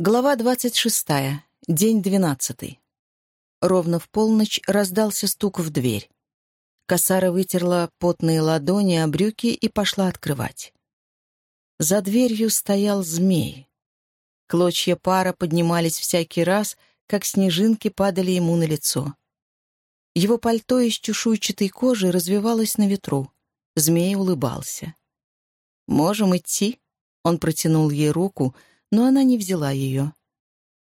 Глава двадцать шестая. День двенадцатый. Ровно в полночь раздался стук в дверь. Косара вытерла потные ладони о брюки и пошла открывать. За дверью стоял змей. Клочья пара поднимались всякий раз, как снежинки падали ему на лицо. Его пальто из чешуйчатой кожи развивалось на ветру. Змей улыбался. «Можем идти?» Он протянул ей руку — но она не взяла ее.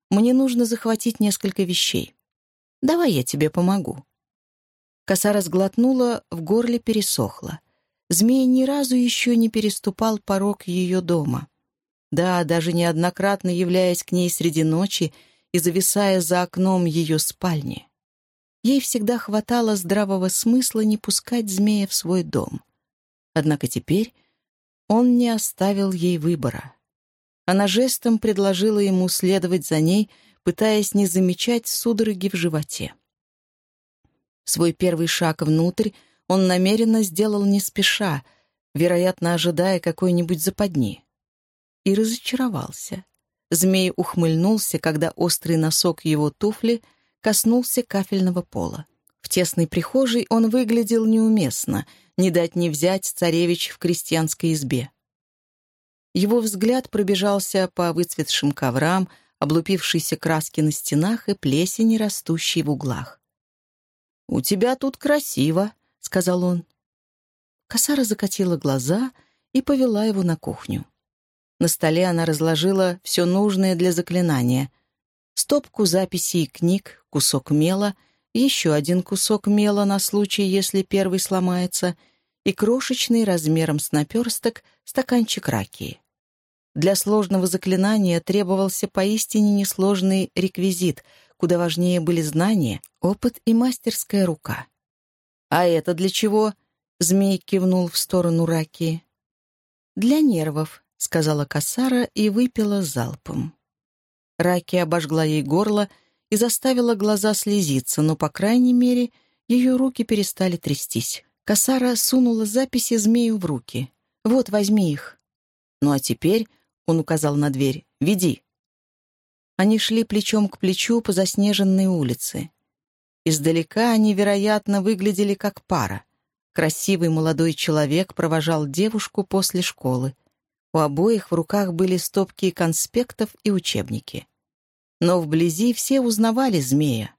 «Мне нужно захватить несколько вещей. Давай я тебе помогу». Коса разглотнула, в горле пересохла. Змей ни разу еще не переступал порог ее дома. Да, даже неоднократно являясь к ней среди ночи и зависая за окном ее спальни. Ей всегда хватало здравого смысла не пускать змея в свой дом. Однако теперь он не оставил ей выбора. Она жестом предложила ему следовать за ней, пытаясь не замечать судороги в животе. Свой первый шаг внутрь он намеренно сделал не спеша, вероятно, ожидая какой-нибудь западни. И разочаровался. Змей ухмыльнулся, когда острый носок его туфли коснулся кафельного пола. В тесной прихожей он выглядел неуместно, не дать не взять царевич в крестьянской избе. Его взгляд пробежался по выцветшим коврам, облупившейся краски на стенах и плесени, растущей в углах. «У тебя тут красиво», — сказал он. Косара закатила глаза и повела его на кухню. На столе она разложила все нужное для заклинания. Стопку записей и книг, кусок мела, еще один кусок мела на случай, если первый сломается, и крошечный размером с наперсток стаканчик ракии. Для сложного заклинания требовался поистине несложный реквизит, куда важнее были знания, опыт и мастерская рука. «А это для чего?» — змей кивнул в сторону раки. «Для нервов», — сказала Касара и выпила залпом. Раки обожгла ей горло и заставила глаза слезиться, но, по крайней мере, ее руки перестали трястись. Касара сунула записи змею в руки. «Вот, возьми их». «Ну а теперь он указал на дверь. «Веди». Они шли плечом к плечу по заснеженной улице. Издалека они, вероятно, выглядели как пара. Красивый молодой человек провожал девушку после школы. У обоих в руках были стопки конспектов и учебники. Но вблизи все узнавали змея.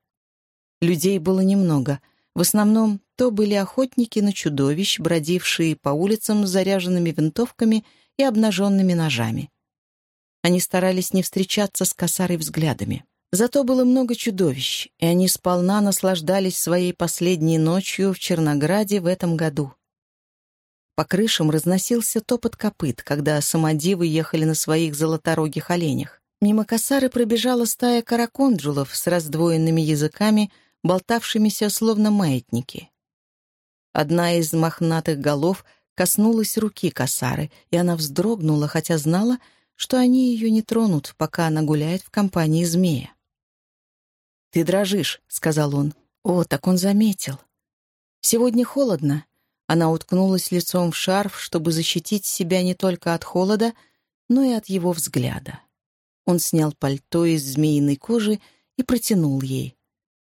Людей было немного. В основном то были охотники на чудовищ, бродившие по улицам с заряженными винтовками и обнаженными ножами. Они старались не встречаться с косарой взглядами. Зато было много чудовищ, и они сполна наслаждались своей последней ночью в Чернограде в этом году. По крышам разносился топот копыт, когда самодивы ехали на своих золоторогих оленях. Мимо косары пробежала стая караконджулов с раздвоенными языками, болтавшимися словно маятники. Одна из мохнатых голов коснулась руки косары, и она вздрогнула, хотя знала, что они ее не тронут, пока она гуляет в компании змея. «Ты дрожишь», — сказал он. «О, так он заметил. Сегодня холодно». Она уткнулась лицом в шарф, чтобы защитить себя не только от холода, но и от его взгляда. Он снял пальто из змеиной кожи и протянул ей.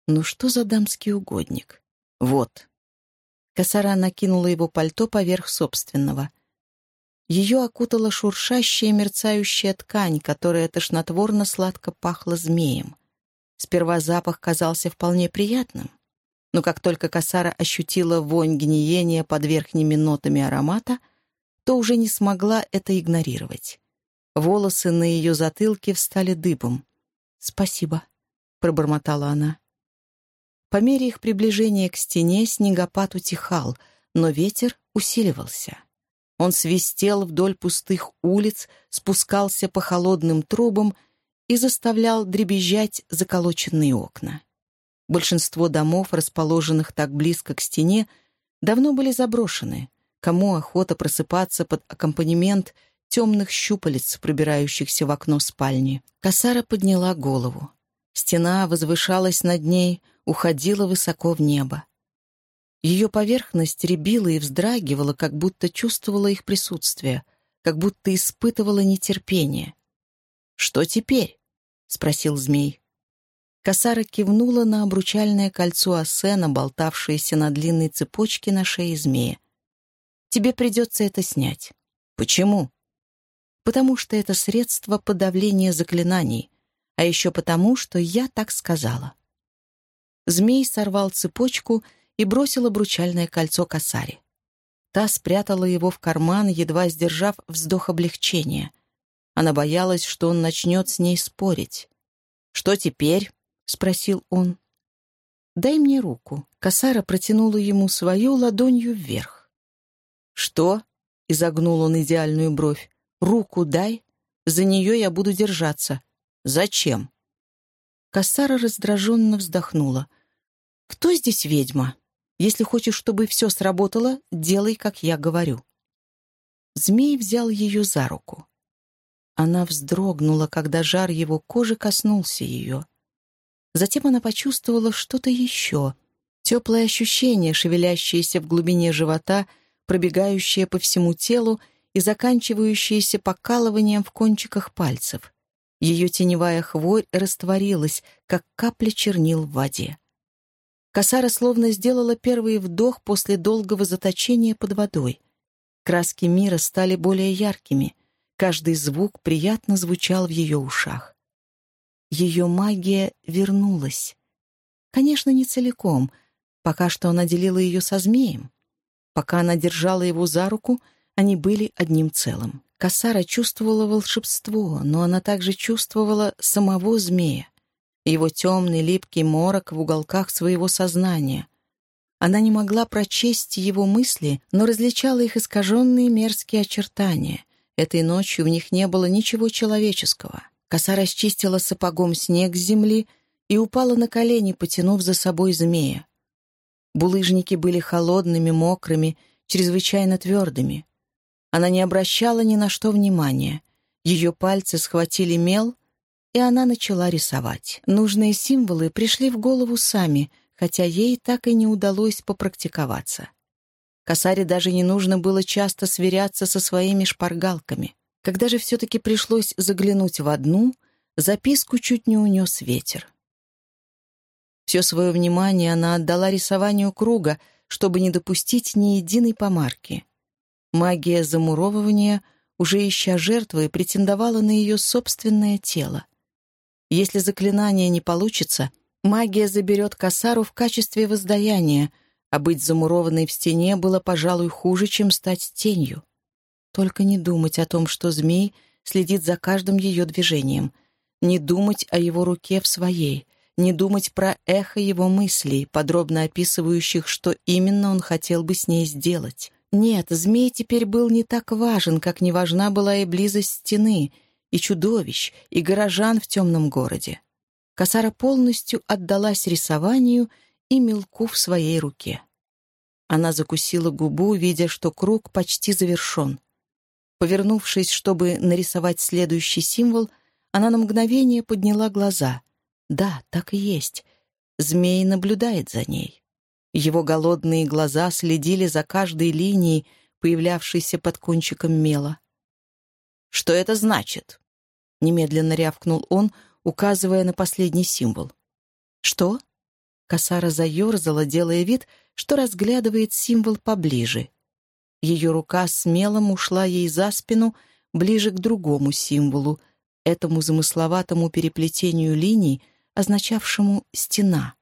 «Ну что за дамский угодник?» «Вот». Косара накинула его пальто поверх собственного. Ее окутала шуршащая мерцающая ткань, которая тошнотворно-сладко пахла змеем. Сперва запах казался вполне приятным, но как только Касара ощутила вонь гниения под верхними нотами аромата, то уже не смогла это игнорировать. Волосы на ее затылке встали дыбом. «Спасибо», — пробормотала она. По мере их приближения к стене снегопад утихал, но ветер усиливался. Он свистел вдоль пустых улиц, спускался по холодным трубам и заставлял дребезжать заколоченные окна. Большинство домов, расположенных так близко к стене, давно были заброшены. Кому охота просыпаться под аккомпанемент темных щупалец, пробирающихся в окно спальни? Косара подняла голову. Стена возвышалась над ней, уходила высоко в небо. Ее поверхность рябила и вздрагивала, как будто чувствовала их присутствие, как будто испытывала нетерпение. «Что теперь?» — спросил змей. Косара кивнула на обручальное кольцо Асена, болтавшееся на длинной цепочке на шее змея. «Тебе придется это снять». «Почему?» «Потому что это средство подавления заклинаний, а еще потому, что я так сказала». Змей сорвал цепочку и бросил обручальное кольцо косаре. Та спрятала его в карман, едва сдержав вздох облегчения. Она боялась, что он начнет с ней спорить. «Что теперь?» — спросил он. «Дай мне руку». Косара протянула ему свою ладонью вверх. «Что?» — изогнул он идеальную бровь. «Руку дай. За нее я буду держаться. Зачем?» Косара раздраженно вздохнула. «Кто здесь ведьма? Если хочешь, чтобы все сработало, делай, как я говорю». Змей взял ее за руку. Она вздрогнула, когда жар его кожи коснулся ее. Затем она почувствовала что-то еще. Теплое ощущение, шевелящееся в глубине живота, пробегающее по всему телу и заканчивающееся покалыванием в кончиках пальцев. Ее теневая хворь растворилась, как капля чернил в воде. Косара словно сделала первый вдох после долгого заточения под водой. Краски мира стали более яркими, каждый звук приятно звучал в ее ушах. Ее магия вернулась. Конечно, не целиком, пока что она делила ее со змеем. Пока она держала его за руку, они были одним целым. Касара чувствовала волшебство, но она также чувствовала самого змея его темный липкий морок в уголках своего сознания. Она не могла прочесть его мысли, но различала их искаженные мерзкие очертания. Этой ночью в них не было ничего человеческого. Коса расчистила сапогом снег с земли и упала на колени, потянув за собой змея. Булыжники были холодными, мокрыми, чрезвычайно твердыми. Она не обращала ни на что внимания. Ее пальцы схватили мел — и она начала рисовать. Нужные символы пришли в голову сами, хотя ей так и не удалось попрактиковаться. Косаре даже не нужно было часто сверяться со своими шпаргалками. Когда же все-таки пришлось заглянуть в одну, записку чуть не унес ветер. Все свое внимание она отдала рисованию круга, чтобы не допустить ни единой помарки. Магия замуровывания, уже ища жертвы, претендовала на ее собственное тело. Если заклинание не получится, магия заберет косару в качестве воздаяния, а быть замурованной в стене было, пожалуй, хуже, чем стать тенью. Только не думать о том, что змей следит за каждым ее движением, не думать о его руке в своей, не думать про эхо его мыслей, подробно описывающих, что именно он хотел бы с ней сделать. Нет, змей теперь был не так важен, как не важна была и близость стены — и чудовищ, и горожан в темном городе. Косара полностью отдалась рисованию и мелку в своей руке. Она закусила губу, видя, что круг почти завершен. Повернувшись, чтобы нарисовать следующий символ, она на мгновение подняла глаза. Да, так и есть. Змей наблюдает за ней. Его голодные глаза следили за каждой линией, появлявшейся под кончиком мела. «Что это значит?» — немедленно рявкнул он, указывая на последний символ. «Что?» Косара заерзала, делая вид, что разглядывает символ поближе. Ее рука смелом ушла ей за спину, ближе к другому символу, этому замысловатому переплетению линий, означавшему «стена».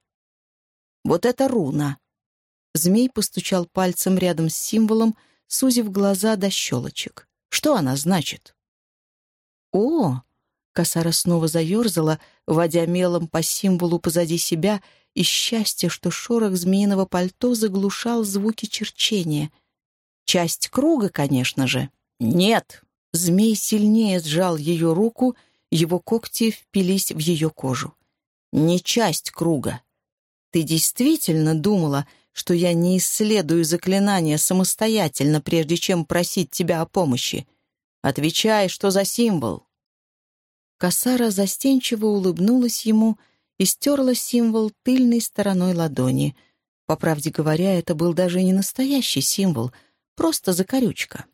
«Вот это руна!» Змей постучал пальцем рядом с символом, сузив глаза до щелочек. «Что она значит?» «О!» Косара снова заерзала, водя мелом по символу позади себя, и счастье, что шорох змеиного пальто заглушал звуки черчения. Часть круга, конечно же. «Нет!» Змей сильнее сжал ее руку, его когти впились в ее кожу. «Не часть круга. Ты действительно думала, что я не исследую заклинания самостоятельно, прежде чем просить тебя о помощи? Отвечай, что за символ?» Косара застенчиво улыбнулась ему и стерла символ тыльной стороной ладони. По правде говоря, это был даже не настоящий символ, просто закорючка.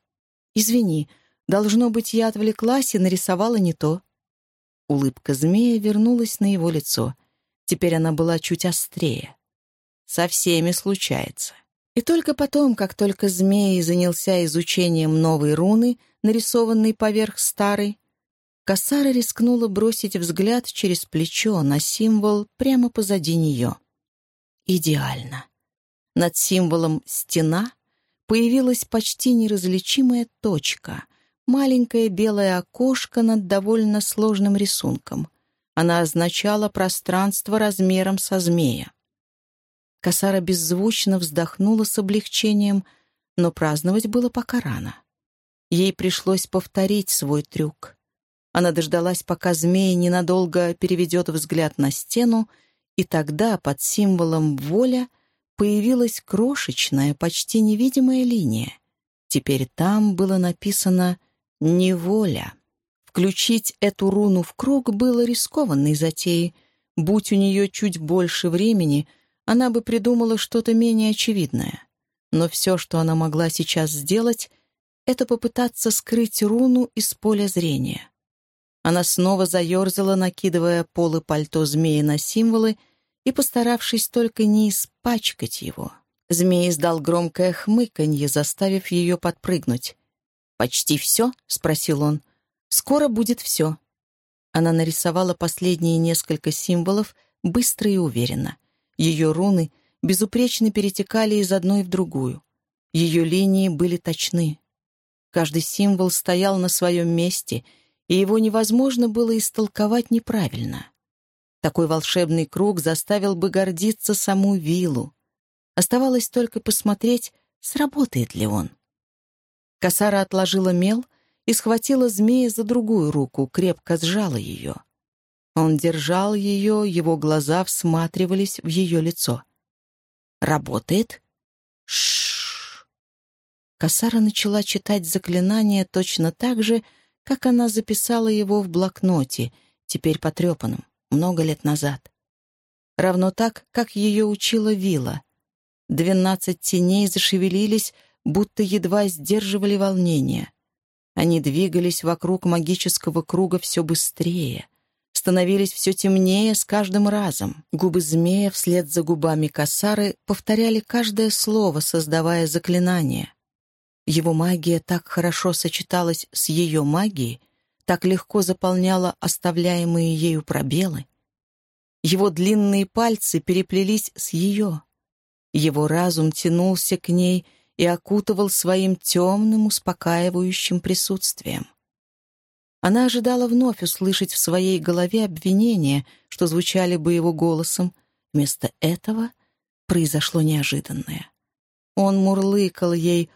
«Извини, должно быть, я отвлеклась и нарисовала не то». Улыбка змея вернулась на его лицо. Теперь она была чуть острее. Со всеми случается. И только потом, как только змей занялся изучением новой руны, нарисованной поверх старой, Кассара рискнула бросить взгляд через плечо на символ прямо позади нее. Идеально. Над символом «стена» появилась почти неразличимая точка, маленькое белое окошко над довольно сложным рисунком. Она означала пространство размером со змея. Косара беззвучно вздохнула с облегчением, но праздновать было пока рано. Ей пришлось повторить свой трюк. Она дождалась, пока змея ненадолго переведет взгляд на стену, и тогда под символом «воля» появилась крошечная, почти невидимая линия. Теперь там было написано «неволя». Включить эту руну в круг было рискованной затеей. Будь у нее чуть больше времени — она бы придумала что-то менее очевидное. Но все, что она могла сейчас сделать, это попытаться скрыть руну из поля зрения. Она снова заерзала, накидывая полы пальто змеи на символы и постаравшись только не испачкать его. Змей издал громкое хмыканье, заставив ее подпрыгнуть. «Почти все?» — спросил он. «Скоро будет все». Она нарисовала последние несколько символов быстро и уверенно. Ее руны безупречно перетекали из одной в другую. Ее линии были точны. Каждый символ стоял на своем месте, и его невозможно было истолковать неправильно. Такой волшебный круг заставил бы гордиться саму виллу. Оставалось только посмотреть, сработает ли он. Косара отложила мел и схватила змея за другую руку, крепко сжала ее. Он держал ее, его глаза всматривались в ее лицо. «Работает?» Шш. Касара начала читать заклинание точно так же, как она записала его в блокноте, теперь потрепанном, много лет назад. Равно так, как ее учила Вила. Двенадцать теней зашевелились, будто едва сдерживали волнение. Они двигались вокруг магического круга все быстрее становились все темнее с каждым разом. Губы змея вслед за губами косары повторяли каждое слово, создавая заклинание. Его магия так хорошо сочеталась с ее магией, так легко заполняла оставляемые ею пробелы. Его длинные пальцы переплелись с ее. Его разум тянулся к ней и окутывал своим темным, успокаивающим присутствием. Она ожидала вновь услышать в своей голове обвинения, что звучали бы его голосом. Вместо этого произошло неожиданное. Он мурлыкал ей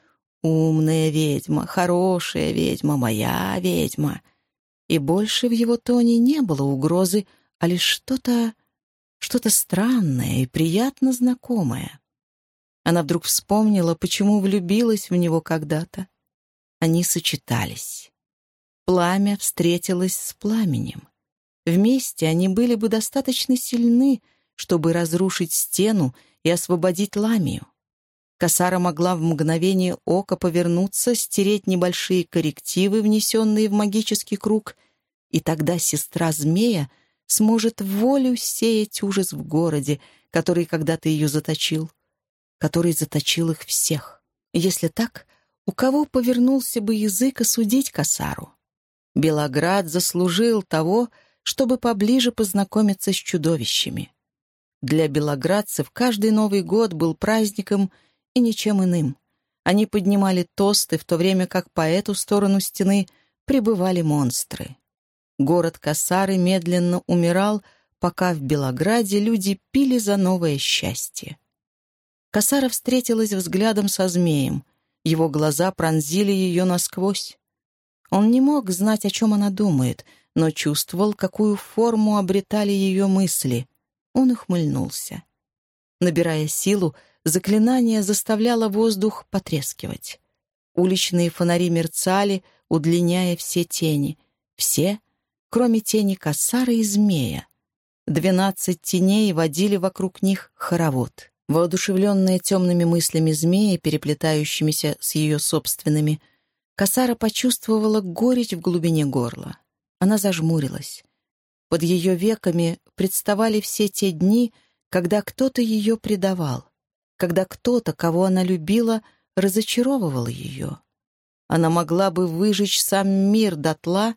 «Умная ведьма, хорошая ведьма, моя ведьма». И больше в его тоне не было угрозы, а лишь что-то... что-то странное и приятно знакомое. Она вдруг вспомнила, почему влюбилась в него когда-то. Они сочетались. Пламя встретилось с пламенем. Вместе они были бы достаточно сильны, чтобы разрушить стену и освободить ламию. Касара могла в мгновение ока повернуться, стереть небольшие коррективы, внесенные в магический круг, и тогда сестра змея сможет волю сеять ужас в городе, который когда-то ее заточил, который заточил их всех. Если так, у кого повернулся бы язык осудить Касару? Белоград заслужил того, чтобы поближе познакомиться с чудовищами. Для белоградцев каждый Новый год был праздником и ничем иным. Они поднимали тосты, в то время как по эту сторону стены прибывали монстры. Город Касары медленно умирал, пока в Белограде люди пили за новое счастье. Касара встретилась взглядом со змеем. Его глаза пронзили ее насквозь. Он не мог знать, о чем она думает, но чувствовал, какую форму обретали ее мысли. Он ухмыльнулся. Набирая силу, заклинание заставляло воздух потрескивать. Уличные фонари мерцали, удлиняя все тени. Все, кроме тени косара и змея. Двенадцать теней водили вокруг них хоровод. Воодушевленная темными мыслями змея, переплетающимися с ее собственными, — Касара почувствовала горечь в глубине горла. Она зажмурилась. Под ее веками представали все те дни, когда кто-то ее предавал, когда кто-то, кого она любила, разочаровывал ее. Она могла бы выжечь сам мир дотла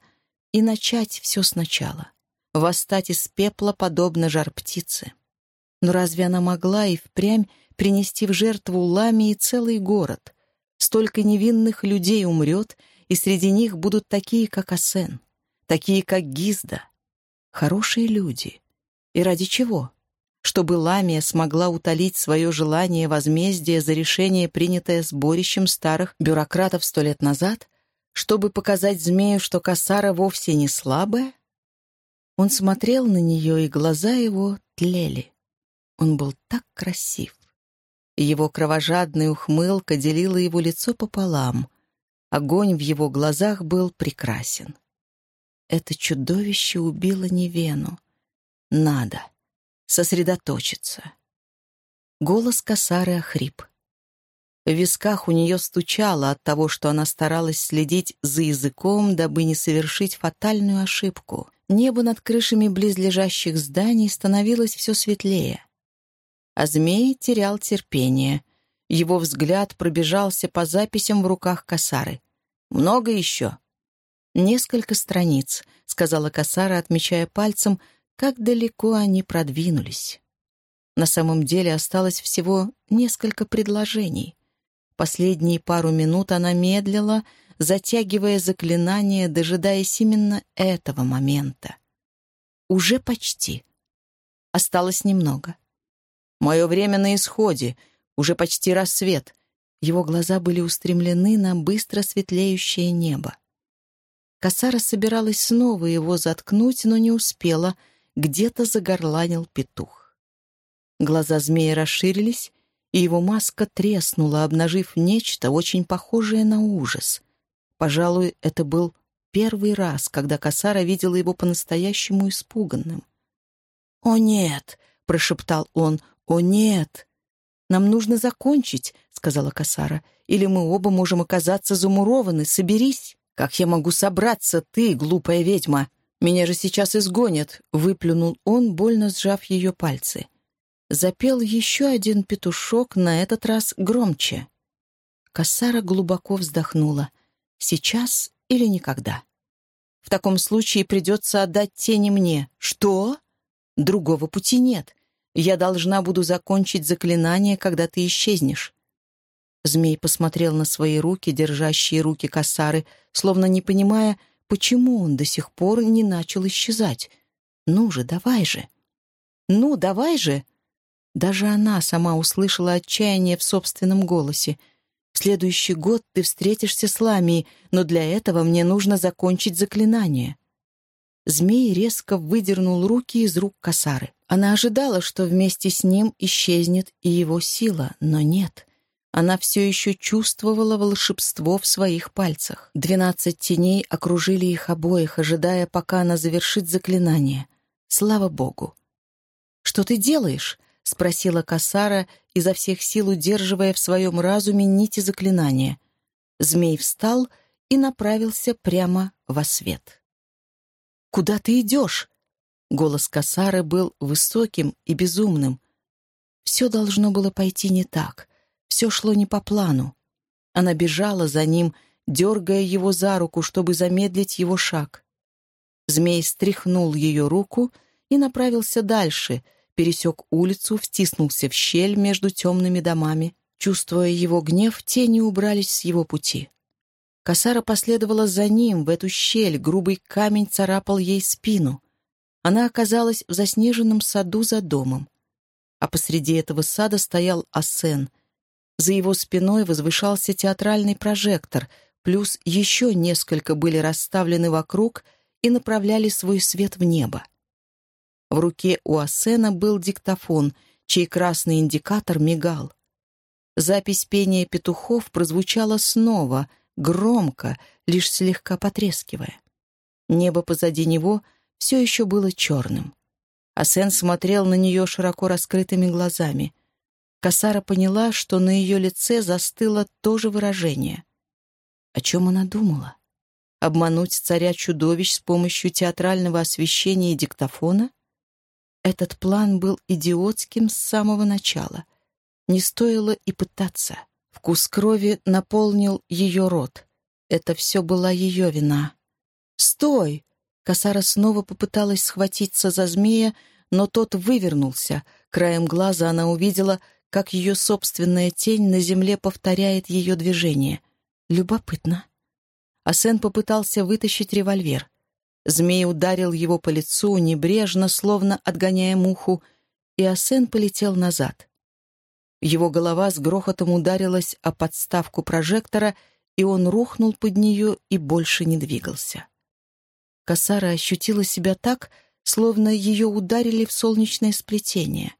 и начать все сначала, восстать из пепла, подобно жар птицы. Но разве она могла и впрямь принести в жертву Ламии целый город? Столько невинных людей умрет, и среди них будут такие, как Асен, такие, как Гизда. Хорошие люди. И ради чего? Чтобы Ламия смогла утолить свое желание возмездия за решение, принятое сборищем старых бюрократов сто лет назад? Чтобы показать змею, что Касара вовсе не слабая? Он смотрел на нее, и глаза его тлели. Он был так красив. Его кровожадная ухмылка делила его лицо пополам. Огонь в его глазах был прекрасен. Это чудовище убило Невену. Надо сосредоточиться. Голос Касары охрип. В висках у нее стучало от того, что она старалась следить за языком, дабы не совершить фатальную ошибку. Небо над крышами близлежащих зданий становилось все светлее а змей терял терпение. Его взгляд пробежался по записям в руках Касары. «Много еще?» «Несколько страниц», — сказала Касара, отмечая пальцем, как далеко они продвинулись. На самом деле осталось всего несколько предложений. Последние пару минут она медлила, затягивая заклинание, дожидаясь именно этого момента. Уже почти. Осталось немного. Мое время на исходе, уже почти рассвет. Его глаза были устремлены на быстро светлеющее небо. Косара собиралась снова его заткнуть, но не успела. Где-то загорланил петух. Глаза змея расширились, и его маска треснула, обнажив нечто, очень похожее на ужас. Пожалуй, это был первый раз, когда Косара видела его по-настоящему испуганным. «О, нет!» — прошептал он. «О, нет! Нам нужно закончить», — сказала Касара. «Или мы оба можем оказаться замурованы. Соберись!» «Как я могу собраться, ты, глупая ведьма? Меня же сейчас изгонят!» — выплюнул он, больно сжав ее пальцы. Запел еще один петушок, на этот раз громче. Кассара глубоко вздохнула. «Сейчас или никогда?» «В таком случае придется отдать тени мне». «Что?» «Другого пути нет. Я должна буду закончить заклинание, когда ты исчезнешь». Змей посмотрел на свои руки, держащие руки косары, словно не понимая, почему он до сих пор не начал исчезать. «Ну же, давай же!» «Ну, давай же!» Даже она сама услышала отчаяние в собственном голосе. «В следующий год ты встретишься с Ламией, но для этого мне нужно закончить заклинание». Змей резко выдернул руки из рук косары. Она ожидала, что вместе с ним исчезнет и его сила, но нет. Она все еще чувствовала волшебство в своих пальцах. Двенадцать теней окружили их обоих, ожидая, пока она завершит заклинание. Слава богу! «Что ты делаешь?» — спросила Касара, изо всех сил удерживая в своем разуме нити заклинания. Змей встал и направился прямо во свет. Куда ты идешь?» Голос Касары был высоким и безумным. Все должно было пойти не так. Все шло не по плану. Она бежала за ним, дергая его за руку, чтобы замедлить его шаг. Змей стряхнул ее руку и направился дальше, пересек улицу, втиснулся в щель между темными домами. Чувствуя его гнев, тени убрались с его пути. Косара последовала за ним в эту щель, грубый камень царапал ей спину. Она оказалась в заснеженном саду за домом. А посреди этого сада стоял Асен. За его спиной возвышался театральный прожектор, плюс еще несколько были расставлены вокруг и направляли свой свет в небо. В руке у Асена был диктофон, чей красный индикатор мигал. Запись пения петухов прозвучала снова, громко, лишь слегка потрескивая. Небо позади него все еще было черным. Асен смотрел на нее широко раскрытыми глазами. Касара поняла, что на ее лице застыло то же выражение. О чем она думала? Обмануть царя-чудовищ с помощью театрального освещения и диктофона? Этот план был идиотским с самого начала. Не стоило и пытаться. Вкус крови наполнил ее рот. Это все была ее вина. «Стой!» Косара снова попыталась схватиться за змея, но тот вывернулся. Краем глаза она увидела, как ее собственная тень на земле повторяет ее движение. Любопытно. Асен попытался вытащить револьвер. Змей ударил его по лицу небрежно, словно отгоняя муху, и Асен полетел назад. Его голова с грохотом ударилась о подставку прожектора, и он рухнул под нее и больше не двигался. Косара ощутила себя так, словно ее ударили в солнечное сплетение.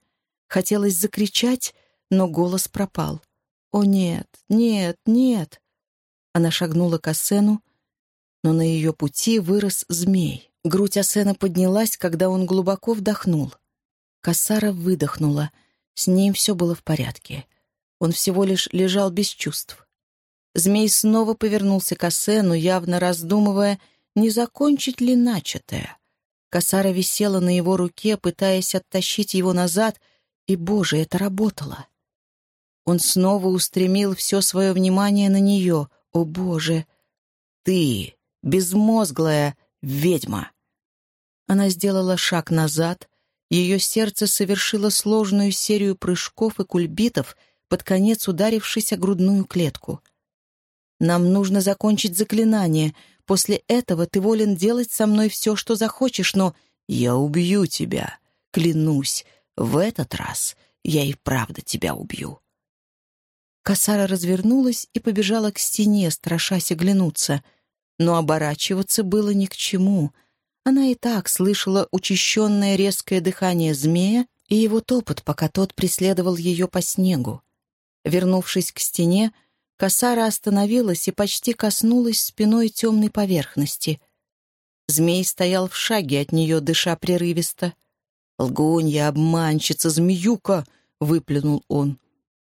Хотелось закричать, но голос пропал. «О нет, нет, нет!» Она шагнула к Асену, но на ее пути вырос змей. Грудь Асена поднялась, когда он глубоко вдохнул. Кассара выдохнула. С ним все было в порядке. Он всего лишь лежал без чувств. Змей снова повернулся к Асену, явно раздумывая, не закончить ли начатое. Косара висела на его руке, пытаясь оттащить его назад, и, боже, это работало. Он снова устремил все свое внимание на нее. «О, боже! Ты, безмозглая ведьма!» Она сделала шаг назад, ее сердце совершило сложную серию прыжков и кульбитов, под конец ударившись о грудную клетку. «Нам нужно закончить заклинание. После этого ты волен делать со мной все, что захочешь, но я убью тебя. Клянусь, в этот раз я и правда тебя убью». Косара развернулась и побежала к стене, страшась оглянуться. Но оборачиваться было ни к чему. Она и так слышала учащенное резкое дыхание змея и его топот, пока тот преследовал ее по снегу. Вернувшись к стене, Косара остановилась и почти коснулась спиной темной поверхности. Змей стоял в шаге от нее, дыша прерывисто. «Лгунья, обманщица, змеюка!» — выплюнул он.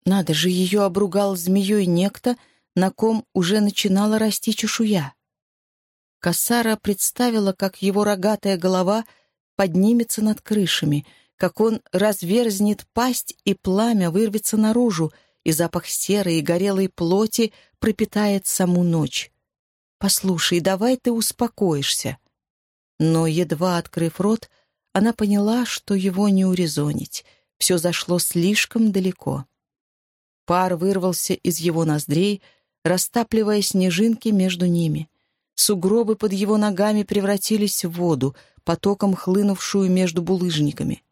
Надо же, ее обругал змеей некто, на ком уже начинала расти чешуя. Кассара представила, как его рогатая голова поднимется над крышами, как он разверзнет пасть, и пламя вырвется наружу, и запах серой и горелой плоти пропитает саму ночь. «Послушай, давай ты успокоишься». Но, едва открыв рот, она поняла, что его не урезонить. Все зашло слишком далеко. Пар вырвался из его ноздрей, растапливая снежинки между ними. Сугробы под его ногами превратились в воду, потоком хлынувшую между булыжниками.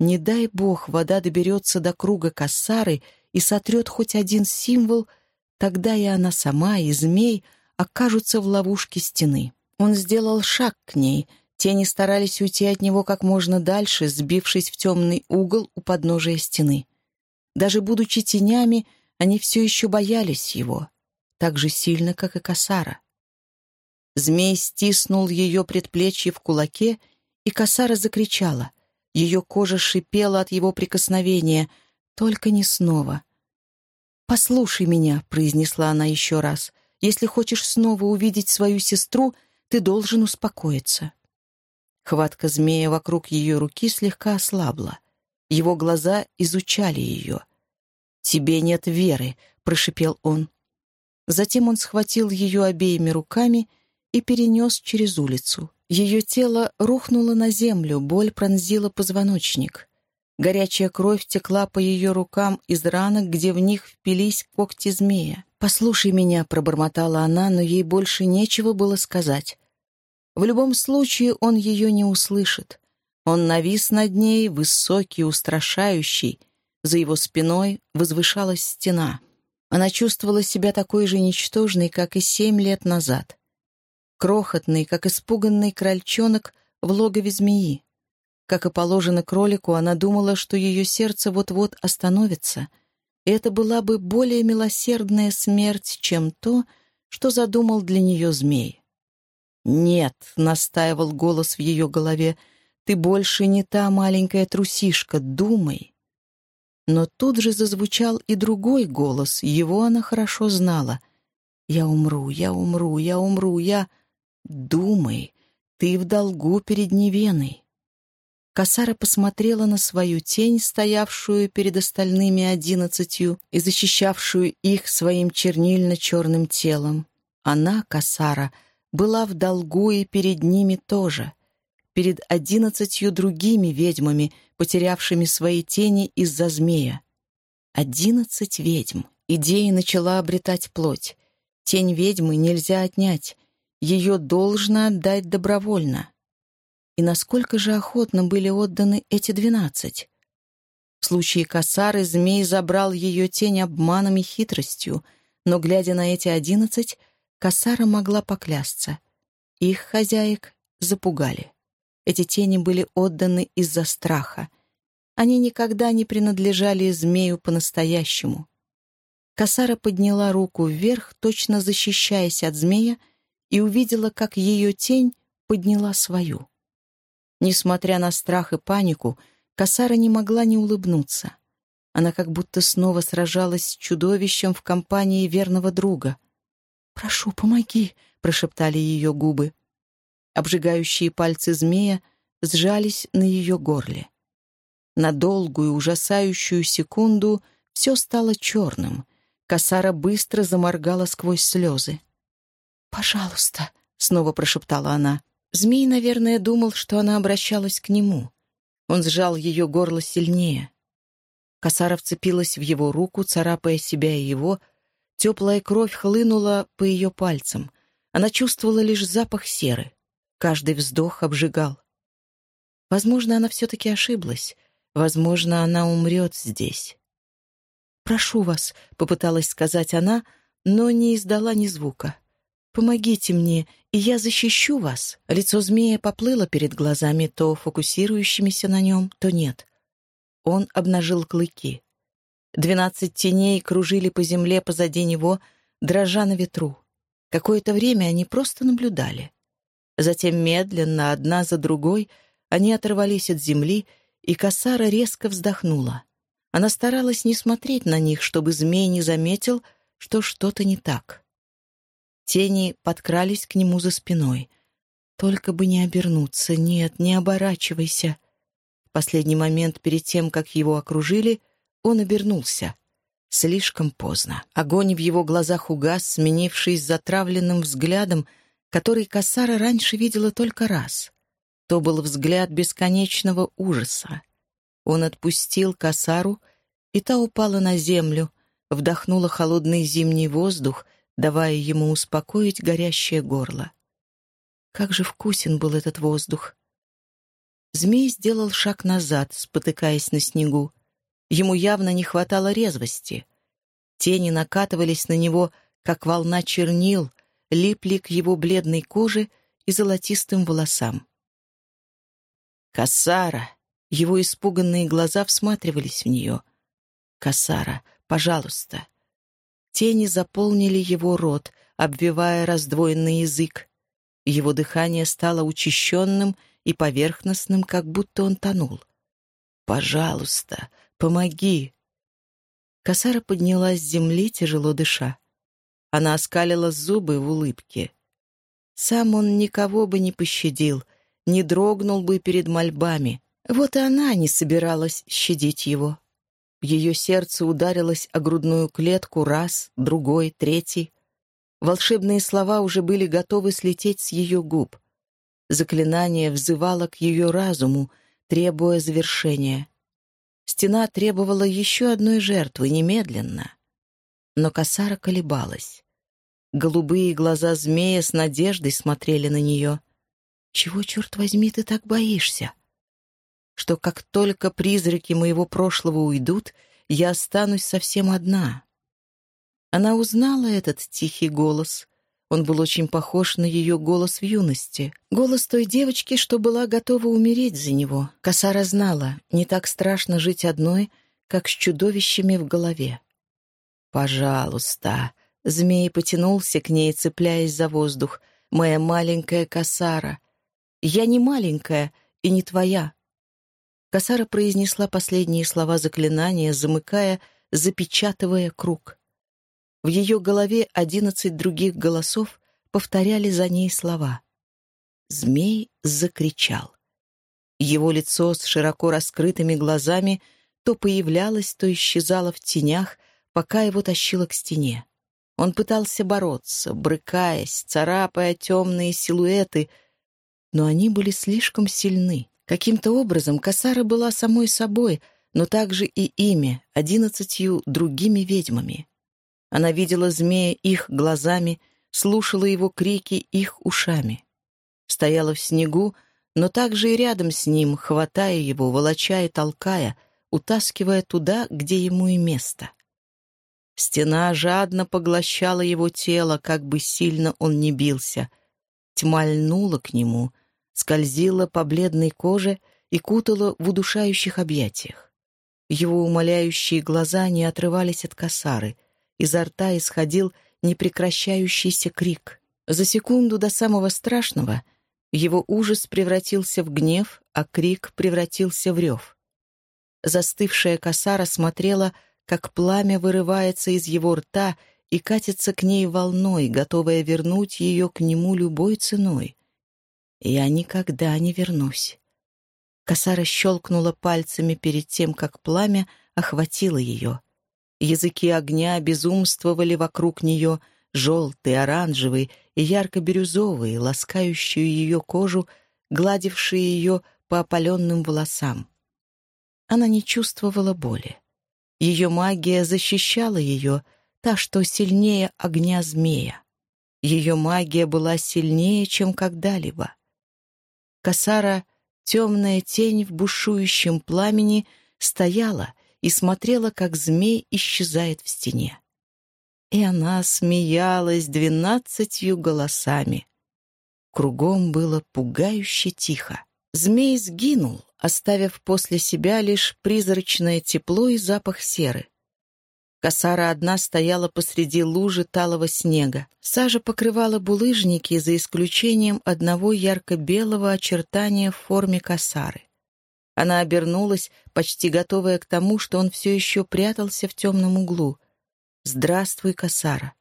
Не дай бог, вода доберется до круга кассары — и сотрет хоть один символ, тогда и она сама, и змей окажутся в ловушке стены. Он сделал шаг к ней. Тени старались уйти от него как можно дальше, сбившись в темный угол у подножия стены. Даже будучи тенями, они все еще боялись его, так же сильно, как и Касара. Змей стиснул ее предплечье в кулаке, и Касара закричала. Ее кожа шипела от его прикосновения — только не снова. «Послушай меня», — произнесла она еще раз. «Если хочешь снова увидеть свою сестру, ты должен успокоиться». Хватка змея вокруг ее руки слегка ослабла. Его глаза изучали ее. «Тебе нет веры», — прошипел он. Затем он схватил ее обеими руками и перенес через улицу. Ее тело рухнуло на землю, боль пронзила позвоночник. Горячая кровь текла по ее рукам из ранок, где в них впились когти змея. «Послушай меня», — пробормотала она, но ей больше нечего было сказать. В любом случае он ее не услышит. Он навис над ней, высокий, устрашающий. За его спиной возвышалась стена. Она чувствовала себя такой же ничтожной, как и семь лет назад. Крохотный, как испуганный крольчонок в логове змеи. Как и положено кролику, она думала, что ее сердце вот-вот остановится. И это была бы более милосердная смерть, чем то, что задумал для нее змей. «Нет», — настаивал голос в ее голове, — «ты больше не та маленькая трусишка, думай». Но тут же зазвучал и другой голос, его она хорошо знала. «Я умру, я умру, я умру, я...» Думай, ты в долгу перед Невеной. Касара посмотрела на свою тень, стоявшую перед остальными одиннадцатью и защищавшую их своим чернильно-черным телом. Она, Касара, была в долгу и перед ними тоже, перед одиннадцатью другими ведьмами, потерявшими свои тени из-за змея. Одиннадцать ведьм. Идея начала обретать плоть. Тень ведьмы нельзя отнять. Ее должно отдать добровольно. И насколько же охотно были отданы эти двенадцать? В случае косары змей забрал ее тень обманом и хитростью, но, глядя на эти одиннадцать, косара могла поклясться. Их хозяек запугали. Эти тени были отданы из-за страха. Они никогда не принадлежали змею по-настоящему. Косара подняла руку вверх, точно защищаясь от змея, и увидела, как ее тень подняла свою. Несмотря на страх и панику, Касара не могла не улыбнуться. Она как будто снова сражалась с чудовищем в компании верного друга. «Прошу, помоги», — прошептали ее губы. Обжигающие пальцы змея сжались на ее горле. На долгую, ужасающую секунду все стало черным. Касара быстро заморгала сквозь слезы. «Пожалуйста», — снова прошептала она. Змей, наверное, думал, что она обращалась к нему. Он сжал ее горло сильнее. Косара вцепилась в его руку, царапая себя и его. Теплая кровь хлынула по ее пальцам. Она чувствовала лишь запах серы. Каждый вздох обжигал. Возможно, она все-таки ошиблась. Возможно, она умрет здесь. «Прошу вас», — попыталась сказать она, но не издала ни звука. «Помогите мне, и я защищу вас». Лицо змея поплыло перед глазами, то фокусирующимися на нем, то нет. Он обнажил клыки. Двенадцать теней кружили по земле позади него, дрожа на ветру. Какое-то время они просто наблюдали. Затем медленно, одна за другой, они оторвались от земли, и Касара резко вздохнула. Она старалась не смотреть на них, чтобы змей не заметил, что что-то не так. Тени подкрались к нему за спиной. Только бы не обернуться. Нет, не оборачивайся. В последний момент перед тем, как его окружили, он обернулся. Слишком поздно. Огонь в его глазах угас, сменившись затравленным взглядом, который Кассара раньше видела только раз. То был взгляд бесконечного ужаса. Он отпустил Кассару, и та упала на землю, вдохнула холодный зимний воздух, давая ему успокоить горящее горло. Как же вкусен был этот воздух! Змей сделал шаг назад, спотыкаясь на снегу. Ему явно не хватало резвости. Тени накатывались на него, как волна чернил, липли к его бледной коже и золотистым волосам. «Кассара!» Его испуганные глаза всматривались в нее. «Кассара, пожалуйста, Тени заполнили его рот, обвивая раздвоенный язык. Его дыхание стало учащенным и поверхностным, как будто он тонул. «Пожалуйста, помоги!» Косара поднялась с земли, тяжело дыша. Она оскалила зубы в улыбке. Сам он никого бы не пощадил, не дрогнул бы перед мольбами. Вот и она не собиралась щадить его. Ее сердце ударилось о грудную клетку раз, другой, третий. Волшебные слова уже были готовы слететь с ее губ. Заклинание взывало к ее разуму, требуя завершения. Стена требовала еще одной жертвы немедленно. Но Касара колебалась. Голубые глаза змея с надеждой смотрели на нее. «Чего, черт возьми, ты так боишься?» что как только призраки моего прошлого уйдут, я останусь совсем одна. Она узнала этот тихий голос. Он был очень похож на ее голос в юности. Голос той девочки, что была готова умереть за него. Косара знала, не так страшно жить одной, как с чудовищами в голове. «Пожалуйста», — змей потянулся к ней, цепляясь за воздух. «Моя маленькая косара. Я не маленькая и не твоя. Касара произнесла последние слова заклинания, замыкая, запечатывая круг. В ее голове одиннадцать других голосов повторяли за ней слова. змей закричал. Его лицо с широко раскрытыми глазами то появлялось, то исчезало в тенях, пока его тащило к стене. Он пытался бороться, брыкаясь, царапая темные силуэты, но они были слишком сильны. Каким-то образом Касара была самой собой, но также и ими, одиннадцатью другими ведьмами. Она видела змея их глазами, слушала его крики их ушами. Стояла в снегу, но также и рядом с ним, хватая его, волоча и толкая, утаскивая туда, где ему и место. Стена жадно поглощала его тело, как бы сильно он не бился. Тьма льнула к нему, скользила по бледной коже и кутала в удушающих объятиях. Его умоляющие глаза не отрывались от косары. Изо рта исходил непрекращающийся крик. За секунду до самого страшного его ужас превратился в гнев, а крик превратился в рев. Застывшая косара смотрела, как пламя вырывается из его рта и катится к ней волной, готовая вернуть ее к нему любой ценой. «Я никогда не вернусь». Косара щелкнула пальцами перед тем, как пламя охватило ее. Языки огня безумствовали вокруг нее, желтые, оранжевые и ярко-бирюзовые, ласкающие ее кожу, гладившие ее по опаленным волосам. Она не чувствовала боли. Ее магия защищала ее, та, что сильнее огня змея. Ее магия была сильнее, чем когда-либо. Касара, темная тень в бушующем пламени, стояла и смотрела, как змей исчезает в стене. И она смеялась двенадцатью голосами. Кругом было пугающе тихо. Змей сгинул, оставив после себя лишь призрачное тепло и запах серы. Косара одна стояла посреди лужи талого снега. Сажа покрывала булыжники за исключением одного ярко-белого очертания в форме косары. Она обернулась, почти готовая к тому, что он все еще прятался в темном углу. «Здравствуй, косара!»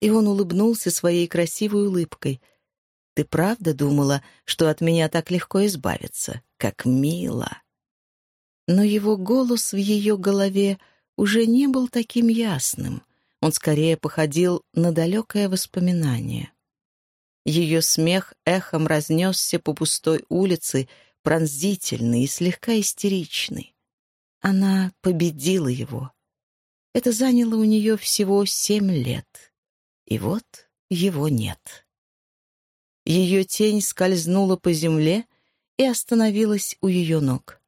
И он улыбнулся своей красивой улыбкой — ты правда думала, что от меня так легко избавиться? Как мило!» Но его голос в ее голове уже не был таким ясным. Он скорее походил на далекое воспоминание. Ее смех эхом разнесся по пустой улице, пронзительный и слегка истеричный. Она победила его. Это заняло у нее всего семь лет. И вот его нет. Ее тень скользнула по земле и остановилась у ее ног.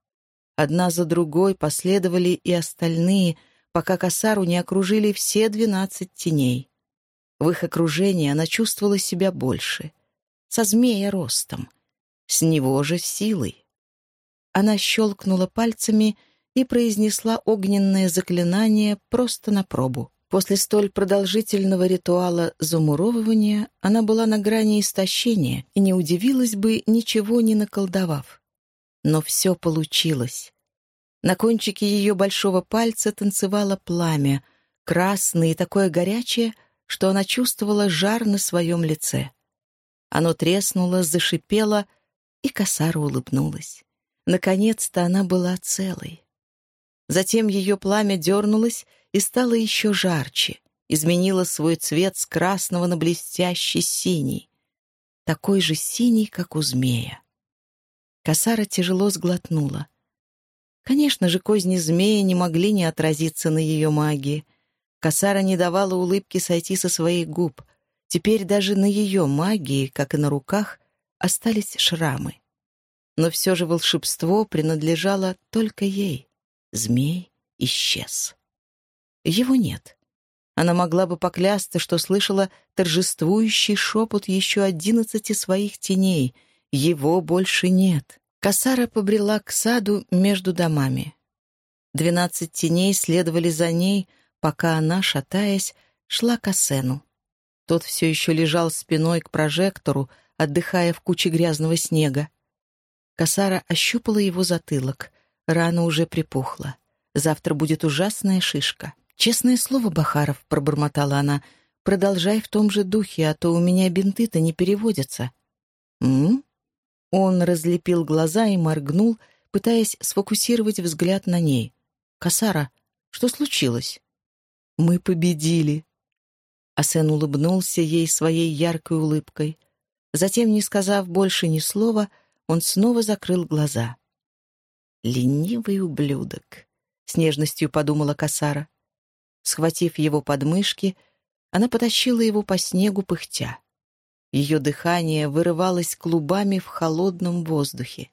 Одна за другой последовали и остальные, пока косару не окружили все двенадцать теней. В их окружении она чувствовала себя больше, со змея ростом, с него же силой. Она щелкнула пальцами и произнесла огненное заклинание просто на пробу. После столь продолжительного ритуала замуровывания она была на грани истощения и не удивилась бы, ничего не наколдовав. Но все получилось. На кончике ее большого пальца танцевало пламя, красное и такое горячее, что она чувствовала жар на своем лице. Оно треснуло, зашипело, и косара улыбнулась. Наконец-то она была целой. Затем ее пламя дернулось и стало еще жарче, изменила свой цвет с красного на блестящий синий, такой же синий, как у змея. Косара тяжело сглотнула. Конечно же, козни змея не могли не отразиться на ее магии. Косара не давала улыбки сойти со своих губ. Теперь даже на ее магии, как и на руках, остались шрамы. Но все же волшебство принадлежало только ей. Змей исчез. Его нет. Она могла бы поклясться, что слышала торжествующий шепот еще одиннадцати своих теней. Его больше нет. Касара побрела к саду между домами. Двенадцать теней следовали за ней, пока она, шатаясь, шла к Асену. Тот все еще лежал спиной к прожектору, отдыхая в куче грязного снега. Касара ощупала его затылок. Рана уже припухла. Завтра будет ужасная шишка. «Честное слово, Бахаров», — пробормотала она, — «продолжай в том же духе, а то у меня бинты-то не переводятся». «М?», Он разлепил глаза и моргнул, пытаясь сфокусировать взгляд на ней. «Касара, что случилось?» «Мы победили!» Асен улыбнулся ей своей яркой улыбкой. Затем, не сказав больше ни слова, он снова закрыл глаза. «Ленивый ублюдок», — с нежностью подумала Касара. Схватив его подмышки, она потащила его по снегу пыхтя. Ее дыхание вырывалось клубами в холодном воздухе.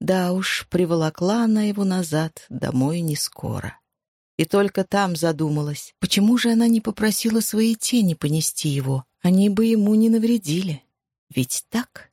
Да уж, приволокла она его назад, домой не скоро. И только там задумалась, почему же она не попросила своей тени понести его? Они бы ему не навредили. Ведь так?